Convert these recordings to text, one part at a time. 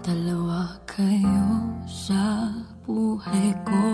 Dalawa kayo sa buhay ko.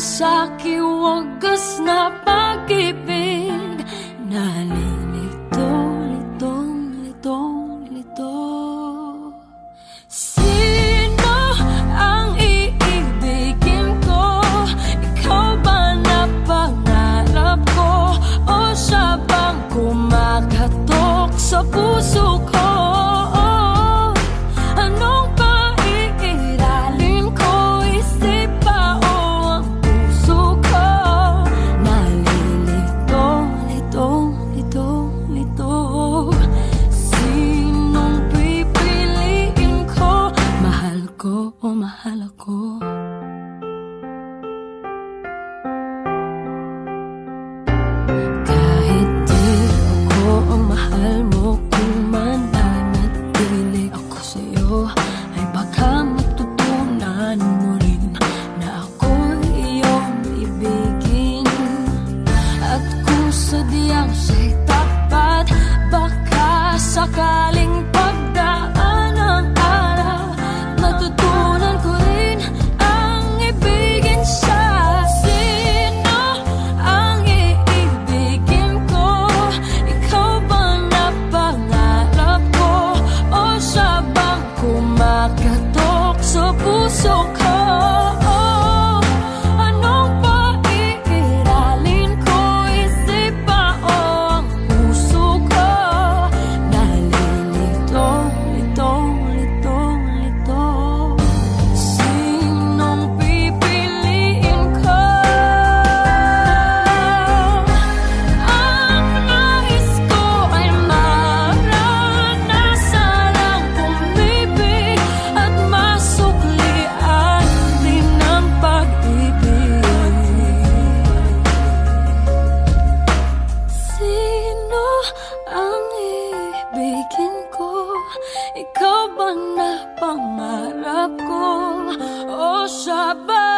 Alay sa'ki wagas na pag-ibig Nalilito, litong, litong, lito Sino ang iibigin ko? Ikaw ba na pangarap ko? O siya bang kumakatok sa puso Ko o mahal ako? Kahit di ako ang mahal mo Kung mananatili ako sa'yo Ay baka matutunan mo rin Na ako iyong ibigin At kung sadyang siya'y tapat Baka sakaling ba na pangarap ko? O siya?